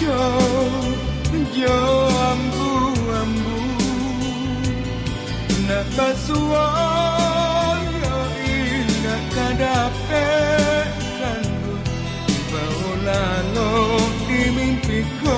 jauh jauh ambu ambu. Na nakasua yo ina kadape kandu baulalo di mimpiku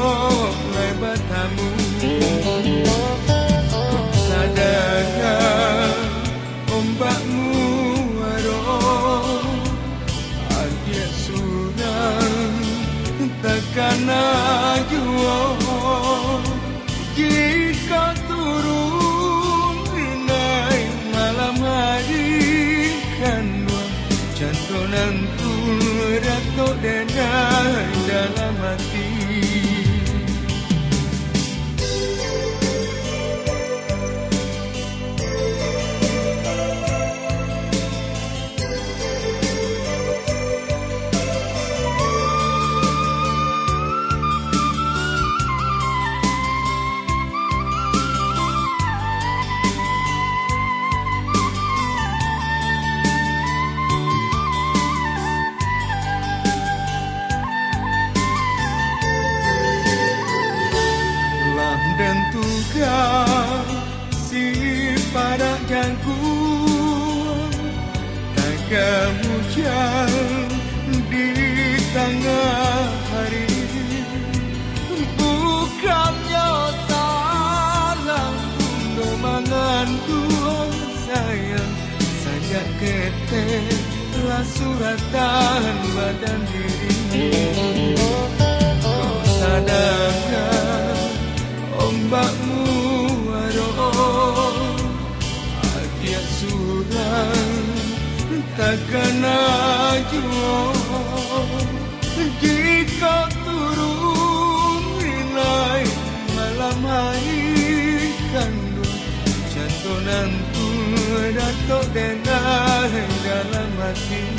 Antul rato dana dalam hati. jarakkanku tak kamu jauh di tengah hari. Bukannya talang untuk Tuhan sayang saja ketelah suratan badan dirimu surang takkan jua Jika turun naik malam hari kandung Cantonan tu datuk dengar dalam hati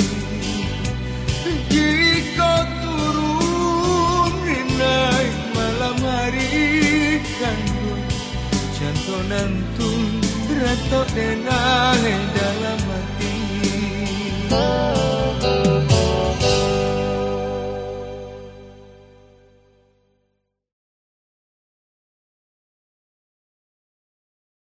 muerto en alegría.